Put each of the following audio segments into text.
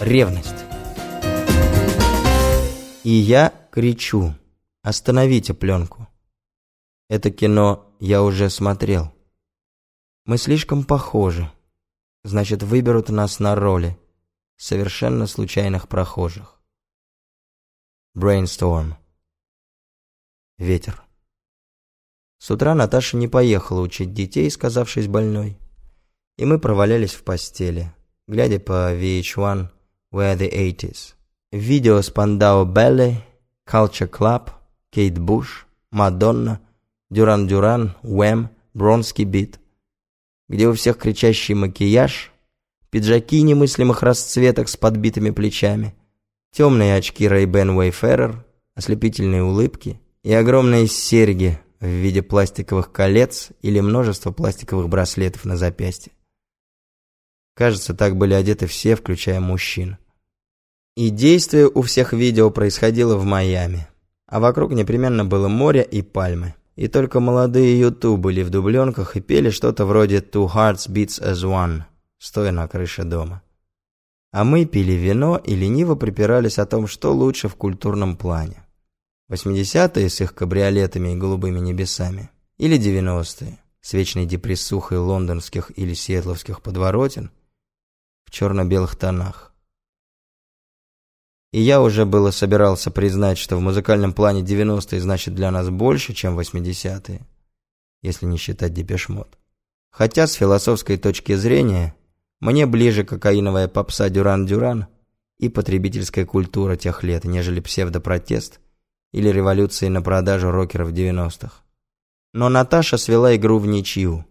ревность. И я кричу, остановите пленку. Это кино я уже смотрел. Мы слишком похожи. Значит, выберут нас на роли совершенно случайных прохожих. Brainstorm. Ветер. С утра Наташа не поехала учить детей, сказавшись больной. И мы провалялись в постели, глядя по VH1 Where the 80s. Видео с Пандао Белли, Culture Club, Кейт Буш, Мадонна, Дюран Дюран, Уэм, Бронский бит, где у всех кричащий макияж, пиджаки немыслимых расцветок с подбитыми плечами, темные очки Ray-Ban Wayfarer, ослепительные улыбки и огромные серьги в виде пластиковых колец или множество пластиковых браслетов на запястье. Кажется, так были одеты все, включая мужчин. И действие у всех видео происходило в Майами, а вокруг непременно было море и пальмы. И только молодые юту были в дубленках и пели что-то вроде «Two hearts beats as one», стоя на крыше дома. А мы пили вино и лениво припирались о том, что лучше в культурном плане. 80-е с их кабриолетами и голубыми небесами, или 90-е с вечной депрессухой лондонских или сиэтловских подворотен в черно-белых тонах. И я уже было собирался признать, что в музыкальном плане 90-е значит для нас больше, чем 80-е, если не считать депешмот. Хотя с философской точки зрения мне ближе кокаиновая попса Дюран-Дюран и потребительская культура тех лет, нежели псевдопротест или революции на продажу рокеров 90-х. Но Наташа свела игру в ничью.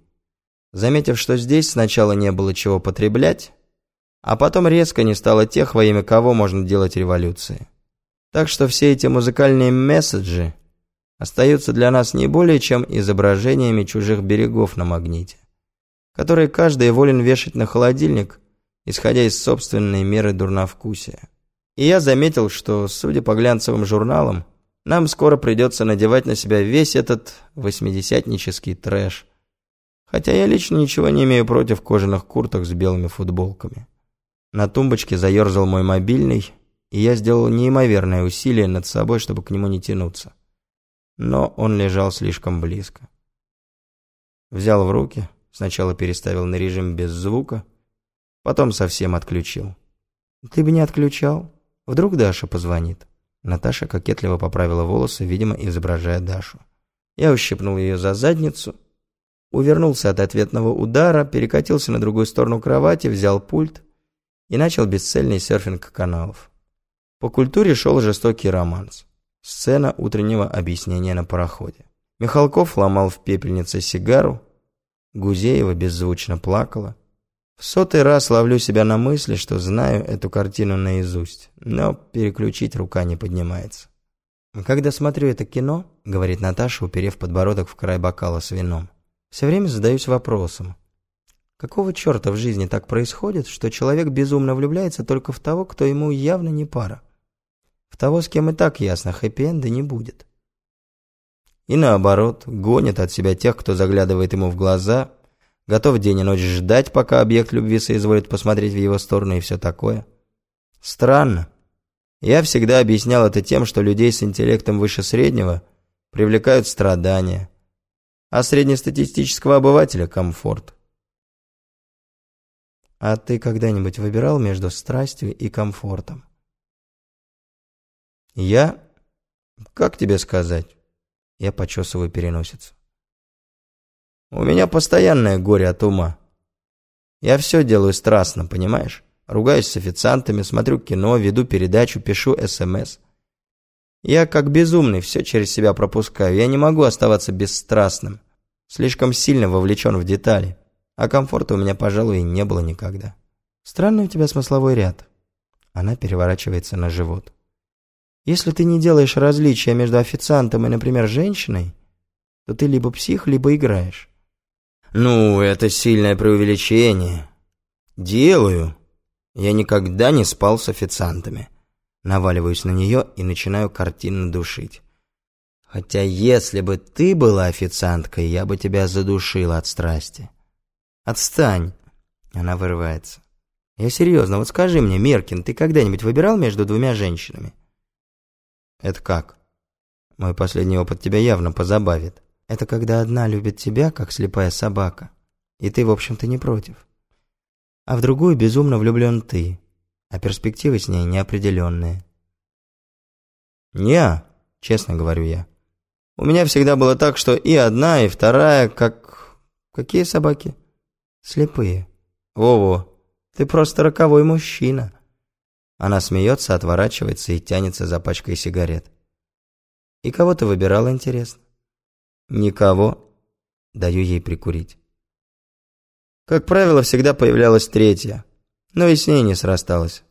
Заметив, что здесь сначала не было чего потреблять, а потом резко не стало тех, во имя кого можно делать революции. Так что все эти музыкальные месседжи остаются для нас не более чем изображениями чужих берегов на магните которые каждый волен вешать на холодильник, исходя из собственной меры дурновкусия. И я заметил, что, судя по глянцевым журналам, нам скоро придется надевать на себя весь этот восьмидесятнический трэш. Хотя я лично ничего не имею против кожаных курток с белыми футболками. На тумбочке заерзал мой мобильный, и я сделал неимоверное усилие над собой, чтобы к нему не тянуться. Но он лежал слишком близко. Взял в руки, Сначала переставил на режим без звука, потом совсем отключил. «Ты бы не отключал. Вдруг Даша позвонит?» Наташа кокетливо поправила волосы, видимо, изображая Дашу. Я ущипнул ее за задницу, увернулся от ответного удара, перекатился на другую сторону кровати, взял пульт и начал бесцельный серфинг каналов. По культуре шел жестокий романс. Сцена утреннего объяснения на пароходе. Михалков ломал в пепельнице сигару, Гузеева беззвучно плакала. В сотый раз ловлю себя на мысли, что знаю эту картину наизусть, но переключить рука не поднимается. «Когда смотрю это кино», — говорит Наташа, уперев подбородок в край бокала с вином, «все время задаюсь вопросом. Какого черта в жизни так происходит, что человек безумно влюбляется только в того, кто ему явно не пара? В того, с кем и так ясно, хэппи-энда не будет. И наоборот, гонит от себя тех, кто заглядывает ему в глаза, готов день и ночь ждать, пока объект любви соизволит посмотреть в его сторону и все такое. Странно. Я всегда объяснял это тем, что людей с интеллектом выше среднего привлекают страдания, а среднестатистического обывателя – комфорт. А ты когда-нибудь выбирал между страстью и комфортом? Я? Как тебе сказать? Я почесываю переносицу. У меня постоянное горе от ума. Я все делаю страстно, понимаешь? Ругаюсь с официантами, смотрю кино, веду передачу, пишу СМС. Я как безумный все через себя пропускаю. Я не могу оставаться бесстрастным. Слишком сильно вовлечен в детали. А комфорта у меня, пожалуй, не было никогда. Странный у тебя смысловой ряд. Она переворачивается на живот. Если ты не делаешь различия между официантом и, например, женщиной, то ты либо псих, либо играешь. Ну, это сильное преувеличение. Делаю. Я никогда не спал с официантами. Наваливаюсь на нее и начинаю картинно душить. Хотя если бы ты была официанткой, я бы тебя задушила от страсти. Отстань. Она вырывается. Я серьезно, вот скажи мне, Меркин, ты когда-нибудь выбирал между двумя женщинами? Это как? Мой последний опыт тебя явно позабавит. Это когда одна любит тебя, как слепая собака, и ты, в общем-то, не против. А в другую безумно влюблен ты, а перспективы с ней неопределенные. Не, честно говорю я. У меня всегда было так, что и одна, и вторая, как... Какие собаки? Слепые. Во-во, ты просто роковой мужчина. Она смеется, отворачивается и тянется за пачкой сигарет. И кого ты выбирала, интересно? Никого. Даю ей прикурить. Как правило, всегда появлялась третья, но и с ней не срасталась.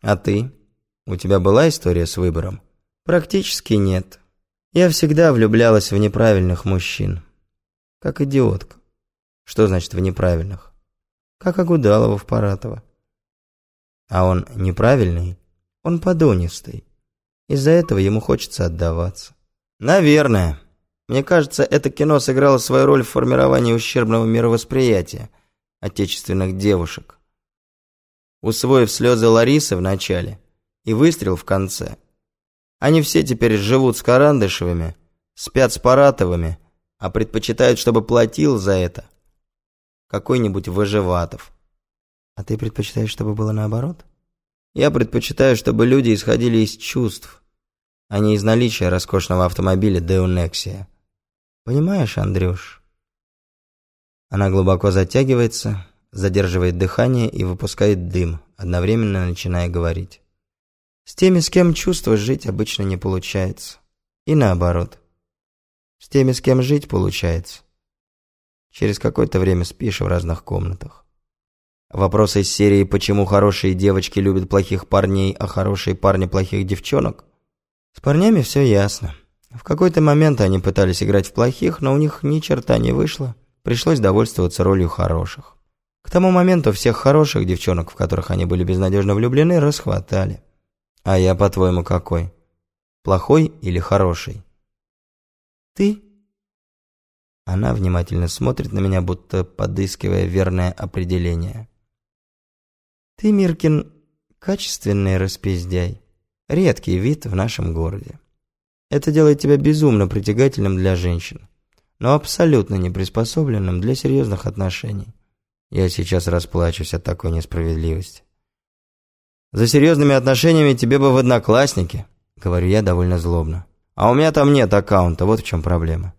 А ты? У тебя была история с выбором? Практически нет. Я всегда влюблялась в неправильных мужчин. Как идиотка. Что значит в неправильных? Как Агудалова в Паратова. А он неправильный, он подонистый. Из-за этого ему хочется отдаваться. Наверное. Мне кажется, это кино сыграло свою роль в формировании ущербного мировосприятия отечественных девушек. Усвоив слезы Ларисы в начале и выстрел в конце, они все теперь живут с Карандышевыми, спят с Паратовыми, а предпочитают, чтобы платил за это какой-нибудь Выживатов. А ты предпочитаешь, чтобы было наоборот? Я предпочитаю, чтобы люди исходили из чувств, а не из наличия роскошного автомобиля Деунексия. Понимаешь, Андрюш? Она глубоко затягивается, задерживает дыхание и выпускает дым, одновременно начиная говорить. С теми, с кем чувство жить обычно не получается. И наоборот. С теми, с кем жить получается. Через какое-то время спишь в разных комнатах. Вопросы из серии «Почему хорошие девочки любят плохих парней, а хорошие парни плохих девчонок?» С парнями все ясно. В какой-то момент они пытались играть в плохих, но у них ни черта не вышло. Пришлось довольствоваться ролью хороших. К тому моменту всех хороших девчонок, в которых они были безнадежно влюблены, расхватали. А я, по-твоему, какой? Плохой или хороший? Ты? Она внимательно смотрит на меня, будто подыскивая верное определение. Ты, Миркин, качественный распиздяй. Редкий вид в нашем городе. Это делает тебя безумно притягательным для женщин, но абсолютно не приспособленным для серьезных отношений. Я сейчас расплачусь от такой несправедливости. За серьезными отношениями тебе бы в одноклассники, говорю я довольно злобно. А у меня там нет аккаунта, вот в чем проблема.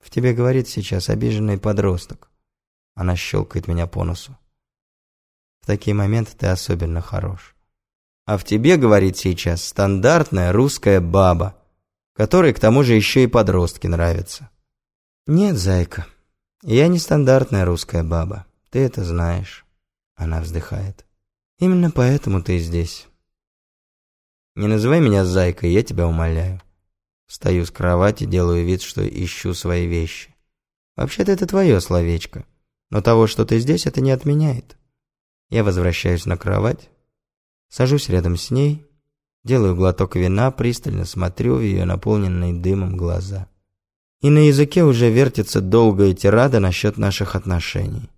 В тебе говорит сейчас обиженный подросток. Она щелкает меня по носу. В такие моменты ты особенно хорош. А в тебе, говорит сейчас, стандартная русская баба, которой к тому же еще и подростки нравятся. Нет, зайка, я не стандартная русская баба, ты это знаешь. Она вздыхает. Именно поэтому ты здесь. Не называй меня зайкой, я тебя умоляю. Встаю с кровати, делаю вид, что ищу свои вещи. Вообще-то это твое словечко. Но того, что ты здесь, это не отменяет. Я возвращаюсь на кровать, сажусь рядом с ней, делаю глоток вина, пристально смотрю в ее наполненные дымом глаза. И на языке уже вертится долгая тирада насчет наших отношений.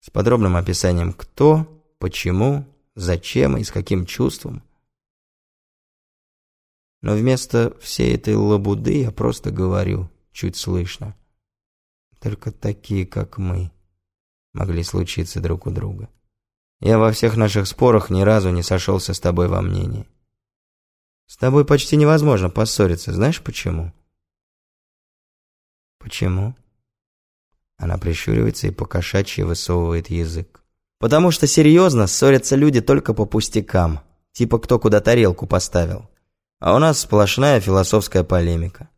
С подробным описанием кто, почему, зачем и с каким чувством. Но вместо всей этой лабуды я просто говорю, чуть слышно. Только такие, как мы могли случиться друг у друга. Я во всех наших спорах ни разу не сошелся с тобой во мнении. С тобой почти невозможно поссориться, знаешь почему? Почему? Она прищуривается и покошачьи высовывает язык. Потому что серьезно ссорятся люди только по пустякам, типа кто куда тарелку поставил. А у нас сплошная философская полемика.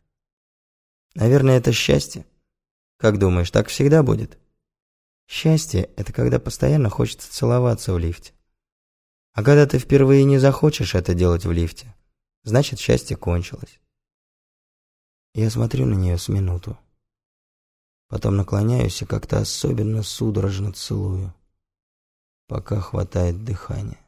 Наверное, это счастье. Как думаешь, так всегда будет? Счастье – это когда постоянно хочется целоваться в лифте. А когда ты впервые не захочешь это делать в лифте, значит счастье кончилось. Я смотрю на нее с минуту. Потом наклоняюсь и как-то особенно судорожно целую, пока хватает дыхания.